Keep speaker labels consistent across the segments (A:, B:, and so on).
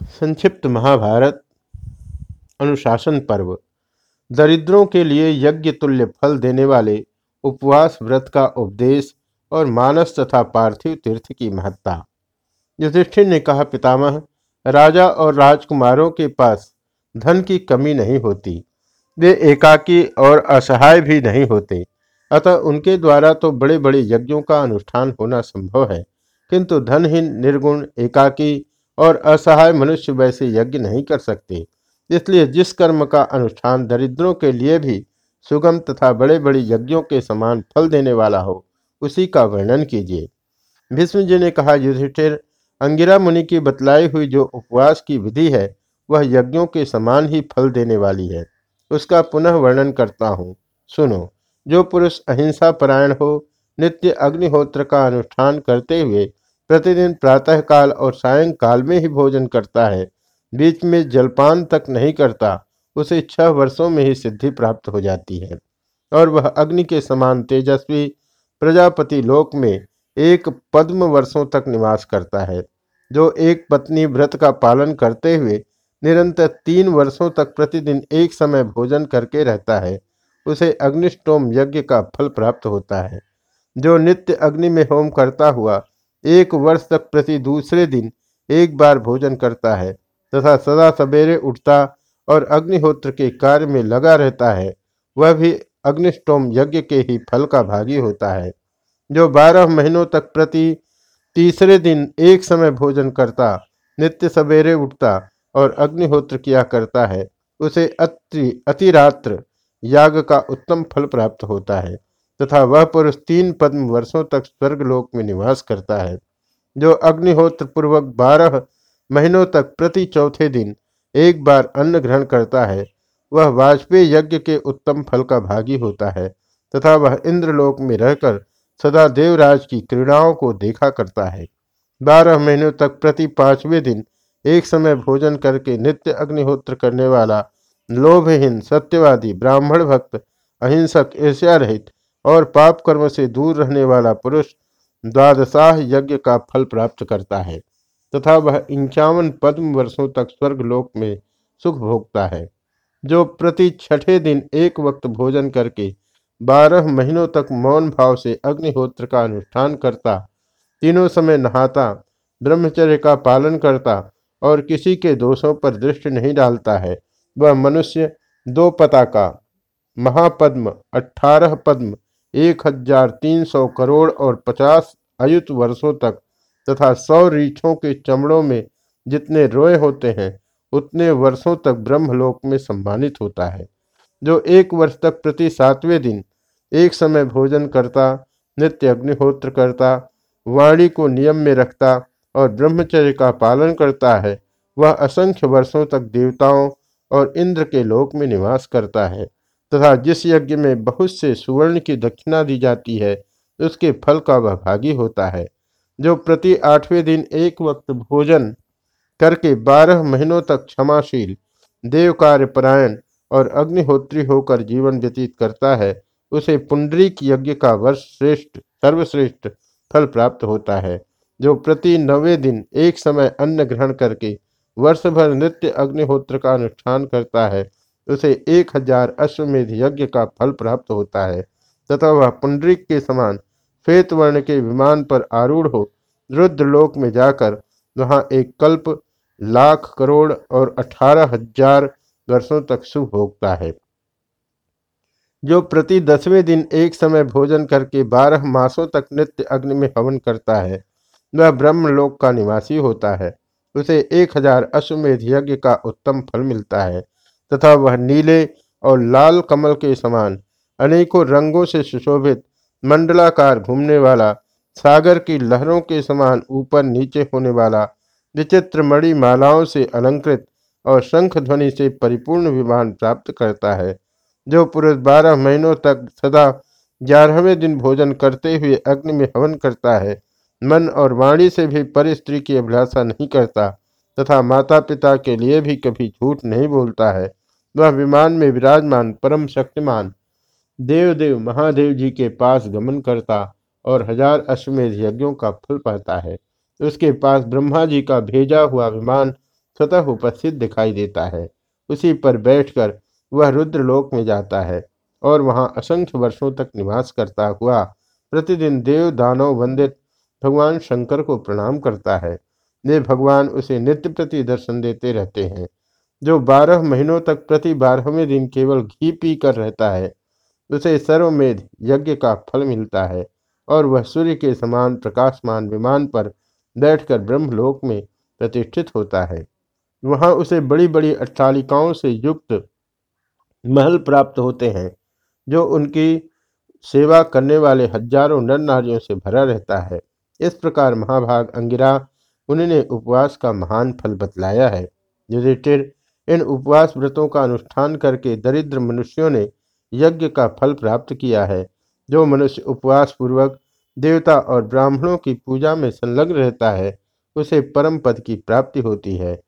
A: संक्षिप्त महाभारत, अनुशासन पर्व। दरिद्रों के लिए यज्ञ तुल्य फल देने वाले उपवास व्रत का उपदेश और मानस तथा पार्थिव तीर्थ की महत्ता। युधिष्ठिर ने कहा, पितामह, राजा और राजकुमारों के पास धन की कमी नहीं होती। वे एकाकी और असहाय भी नहीं होते। अतः उनके द्वारा तो बड़े बड़े यज्ञों का अनुष्ठान होना संभव है, किंतु धनहीन निर्गुण एकाकी और असहाय मनुष्य वैसे यज्ञ नहीं कर सकते। इसलिए जिस कर्म का अनुष्ठान दरिद्रों के लिए भी सुगम तथा बड़े बड़े यज्ञों के समान फल देने वाला हो, उसी का वर्णन कीजिए। भीष्म जी ने कहा, युधिष्ठिर, अंगिरा मुनि की बतलाई हुई जो उपवास की विधि है, वह यज्ञों के समान ही फल देने वाली है। उसका पुनः वर्णन करता हूँ। सुनो, जो पुरुष अहिंसा परायण हो, नित्य अग्निहोत्र का अनुष्ठान करते हुए प्रतिदिन प्रातःकाल और सायंकाल में ही भोजन करता है। बीच में जलपान तक नहीं करता, उसे छह वर्षों में ही सिद्धि प्राप्त हो जाती है। और वह अग्नि के समान तेजस्वी प्रजापति लोक में एक पद्म वर्षों तक निवास करता है, जो एक पत्नी व्रत का पालन करते हुए निरंतर तीन वर्षों तक प्रतिदिन एक समय भोजन करके रहता है। उसे अग्निष्टोम यज्ञ का फल प्राप्त होता है, जो नित्य अग्नि में होम करता हुआ एक वर्ष तक प्रति दूसरे दिन एक बार भोजन करता है तथा सदा सवेरे उठता और अग्निहोत्र के कार्य में लगा रहता है। वह भी अग्निष्टोम यज्ञ के ही फल का भागी होता है, जो बारह महीनों तक प्रति तीसरे दिन एक समय भोजन करता, नित्य सवेरे उठता और अग्निहोत्र किया करता है। उसे अति, अतिरात्र याग का उत्तम फल प्राप्त होता है। तथा वह पुरुष तीन पद्म वर्षों तक स्वर्गलोक में निवास करता है, जो अग्निहोत्र पूर्वक बारह महीनों तक प्रति चौथे दिन एक बार अन्न ग्रहण करता है। वह वाजपेयी यज्ञ के उत्तम फल का भागी होता है तथा वह इंद्रलोक में रहकर सदा देवराज की क्रीड़ाओं को देखा करता है। बारह महीनों तक प्रति पाँचवें दिन एक समय भोजन करके नित्य अग्निहोत्र करने वाला लोभहीन सत्यवादी ब्राह्मण भक्त अहिंसक ईर्ष्या रहित और पाप कर्म से दूर रहने वाला पुरुष द्वादशाह यज्ञ का फल प्राप्त करता है, तथा वह इंक्यावन पद्म वर्षों तक स्वर्गलोक में सुख भोगता है, जो प्रति छठे दिन एक वक्त भोजन करके बारह महीनों तक मौन भाव से अग्निहोत्र का अनुष्ठान करता, तीनों समय नहाता, ब्रह्मचर्य का पालन करता और किसी के दोषों पर दृष्टि नहीं डालता है, वह मनुष्य दो पता का महापद्म अठारह पद्म एक हज़ार तीन सौ करोड़ और पचास अयुत वर्षों तक तथा सौ रीछों के चमड़ों में जितने रोए होते हैं, उतने वर्षों तक ब्रह्मलोक में सम्मानित होता है। जो एक वर्ष तक प्रति सातवें दिन एक समय भोजन करता, नित्य अग्निहोत्र करता, वाणी को नियम में रखता और ब्रह्मचर्य का पालन करता है, वह असंख्य वर्षों तक देवताओं और इंद्र के लोक में निवास करता है। तथा जिस यज्ञ में बहुत से सुवर्ण की दक्षिणा दी जाती है, उसके फल का वह भागी होता है। जो प्रति आठवें दिन एक वक्त भोजन करके बारह महीनों तक क्षमाशील देव कार्यपरायण और अग्निहोत्री होकर जीवन व्यतीत करता है, उसे पुंडरीक यज्ञ का वर्ष श्रेष्ठ, सर्वश्रेष्ठ फल प्राप्त होता है। जो प्रति नवे दिन एक समय अन्न ग्रहण करके वर्ष भर नित्य अग्निहोत्र का अनुष्ठान करता है उसे एक हज़ार अश्वमेध यज्ञ का फल प्राप्त होता है। तथा वह पुंडरिक के समान श्वेत वर्ण के विमान पर आरूढ़ हो रुद्रलोक में जाकर वहाँ एक कल्प, लाख करोड़ और अठारह हज़ार वर्षों तक सुख भोगता है। जो प्रति दसवें दिन एक समय भोजन करके बारह मासों तक नित्य अग्नि में हवन करता है, वह ब्रह्मलोक का निवासी होता है। उसे एक हज़ार अश्वमेध यज्ञ का उत्तम फल मिलता है। तथा वह नीले और लाल कमल के समान, अनेकों रंगों से सुशोभित, मंडलाकार घूमने वाला, सागर की लहरों के समान ऊपर नीचे होने वाला, विचित्र मणि मालाओं से अलंकृत और शंख ध्वनि से परिपूर्ण विमान प्राप्त करता है, जो पुरुष बारह महीनों तक सदा ग्यारहवें दिन भोजन करते हुए अग्नि में हवन करता है। मन और वाणी से भी पर स्त्री की अभिलाषा नहीं करता। तथा माता पिता के लिए भी कभी झूठ नहीं बोलता है। वह विमान में विराजमान, परम शक्तिमान, देवदेव महादेव जी के पास गमन करता और हज़ार अश्वमेध यज्ञों का फल पाता है। उसके पास ब्रह्मा जी का भेजा हुआ विमान स्वतः उपस्थित दिखाई देता है। उसी पर बैठकर वह रुद्रलोक में जाता है और वहाँ असंख्य वर्षों तक निवास करता हुआ प्रतिदिन देव दानव वंदित भगवान शंकर को प्रणाम करता है। वे भगवान उसे नित्य प्रति दर्शन देते रहते हैं। जो बारह महीनों तक प्रति बारहवें दिन केवल घी पी कर रहता है, उसे सर्वमेध यज्ञ का फल मिलता है और वह सूर्य के समान प्रकाशमान विमान पर बैठकर ब्रह्मलोक में प्रतिष्ठित होता है। वहाँ उसे बड़ी बड़ी अट्टालिकाओं से युक्त महल प्राप्त होते हैं, जो उनकी सेवा करने वाले हज़ारों नर नारियों से भरा रहता है। इस प्रकार महाभाग अंगिरा उन्होंने उपवास का महान फल बतलाया है। युधिष्ठिर इन उपवास व्रतों का अनुष्ठान करके दरिद्र मनुष्यों ने यज्ञ का फल प्राप्त किया है। जो मनुष्य उपवास पूर्वक देवता और ब्राह्मणों की पूजा में संलग्न रहता है, उसे परम पद की प्राप्ति होती है।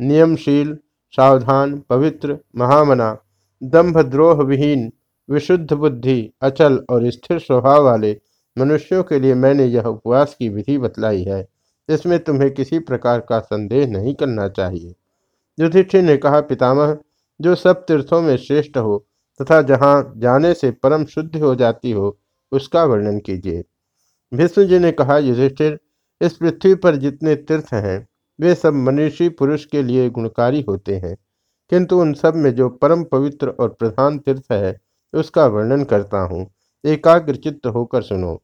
A: नियमशील, सावधान, पवित्र, महामना दम्भद्रोह विहीन विशुद्ध बुद्धि, अचल और स्थिर स्वभाव वाले मनुष्यों के लिए मैंने यह उपवास की विधि बतलाई है। इसमें तुम्हें किसी प्रकार का संदेह नहीं करना चाहिए। युधिष्ठिर ने कहा, पितामह, जो सब तीर्थों में श्रेष्ठ हो तथा जहाँ जाने से परम शुद्ध हो जाती हो, उसका वर्णन कीजिए। विष्णु जी ने कहा, युधिष्ठिर, इस पृथ्वी पर जितने तीर्थ हैं, वे सब मनुष्य पुरुष के लिए गुणकारी होते हैं। किंतु उन सब में जो परम पवित्र और प्रधान तीर्थ है, उसका वर्णन करता हूँ। एकाग्र चित्त होकर सुनो।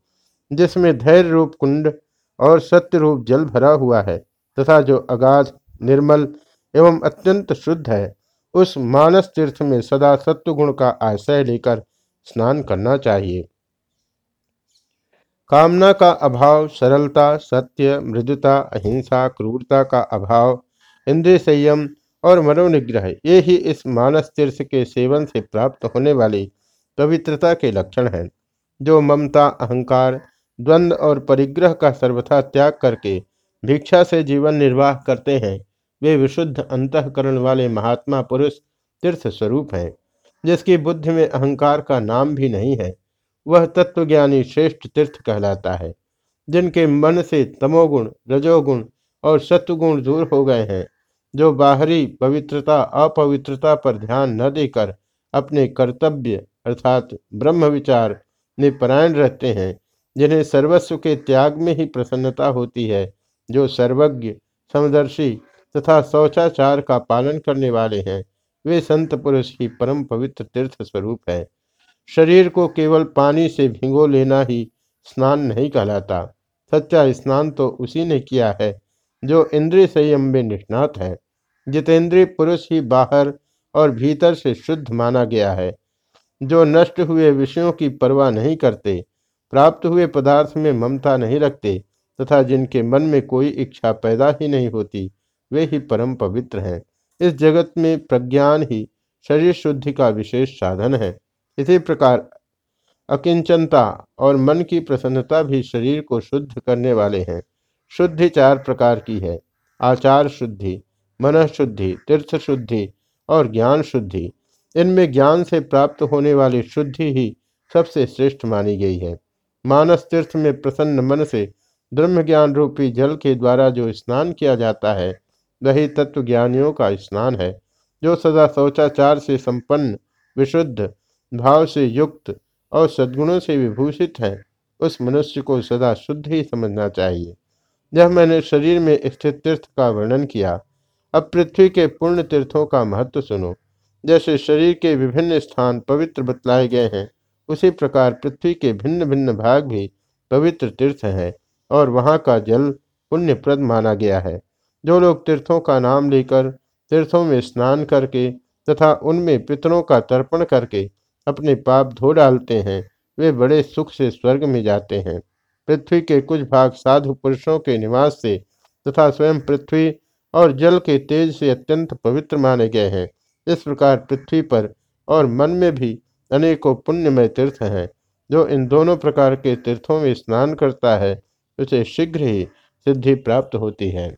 A: जिसमें धैर्य रूप कुंड और सत्य रूप जल भरा हुआ है तथा जो अगाध, निर्मल एवं अत्यंत शुद्ध है, उस मानस तीर्थ में सदा सत्व गुण का आश्रय लेकर स्नान करना चाहिए। कामना का अभाव, सरलता, सत्य, मृदुता, अहिंसा, क्रूरता का अभाव, इंद्रिय संयम और मनोनिग्रह, ये ही इस मानस तीर्थ के सेवन से प्राप्त होने वाली पवित्रता के लक्षण हैं, जो ममता, अहंकार द्वंद्व और परिग्रह का सर्वथा त्याग करके भिक्षा से जीवन निर्वाह करते हैं। वे विशुद्ध अंतकरण वाले महात्मा पुरुष तीर्थ स्वरूप हैं, जिसकी बुद्धि में अहंकार का नाम भी नहीं है। वह तत्वज्ञानी श्रेष्ठ तीर्थ कहलाता है, जिनके मन से तमोगुण, रजोगुण और सत्वगुण दूर हो गए हैं, जो बाहरी पवित्रता, अपवित्रता पर ध्यान न देकर अपने कर्तव्य अर्थात ब्रह्म विचार में परायण रहते हैं। जिन्हें सर्वस्व के त्याग में ही प्रसन्नता होती है, जो सर्वज्ञ, समदर्शी तथा शौचाचार का पालन करने वाले हैं, वे संत पुरुष ही परम पवित्र तीर्थ स्वरूप है। शरीर को केवल पानी से भिगो लेना ही स्नान नहीं कहलाता। सच्चा स्नान तो उसी ने किया है, जो इंद्रिय संयम में निष्णात है, जितेंद्रिय पुरुष ही बाहर और भीतर से शुद्ध माना गया है। जो नष्ट हुए विषयों की परवाह नहीं करते प्राप्त हुए पदार्थ में ममता नहीं रखते तथा जिनके मन में कोई इच्छा पैदा ही नहीं होती, वे ही परम पवित्र हैं। इस जगत में प्रज्ञान ही शरीर शुद्धि का विशेष साधन है। इसी प्रकार अकिंचनता और मन की प्रसन्नता भी शरीर को शुद्ध करने वाले हैं। शुद्धि चार प्रकार की है। आचार शुद्धि, मन शुद्धि, तीर्थ शुद्धि और ज्ञान शुद्धि। इनमें ज्ञान से प्राप्त होने वाली शुद्धि ही सबसे श्रेष्ठ मानी गई है। मानस तीर्थ में प्रसन्न मन से ब्रह्म ज्ञान रूपी जल के द्वारा जो स्नान किया जाता है, वही तत्व ज्ञानियों का स्नान है, जो सदा शौचाचार से संपन्न, विशुद्ध, भाव से युक्त और सद्गुणों से विभूषित है, उस मनुष्य को सदा शुद्ध ही समझना चाहिए। यह मैंने शरीर में स्थित तीर्थ का वर्णन किया। अब पृथ्वी के पूर्ण तीर्थों का महत्व सुनो। जैसे शरीर के विभिन्न स्थान पवित्र बतलाए गए हैं उसी प्रकार पृथ्वी के भिन्न भिन्न भाग भी पवित्र तीर्थ हैं और वहाँ का जल पुण्यप्रद माना गया है। जो लोग तीर्थों का नाम लेकर तीर्थों में स्नान करके तथा उनमें पितरों का तर्पण करके अपने पाप धो डालते हैं, वे बड़े सुख से स्वर्ग में जाते हैं। पृथ्वी के कुछ भाग साधु पुरुषों के निवास से तथा स्वयं पृथ्वी और जल के तेज से अत्यंत पवित्र माने गए हैं। इस प्रकार पृथ्वी पर और मन में भी अनेकों पुण्यमय तीर्थ हैं, जो इन दोनों प्रकार के तीर्थों में स्नान करता है, उसे शीघ्र ही सिद्धि प्राप्त होती है।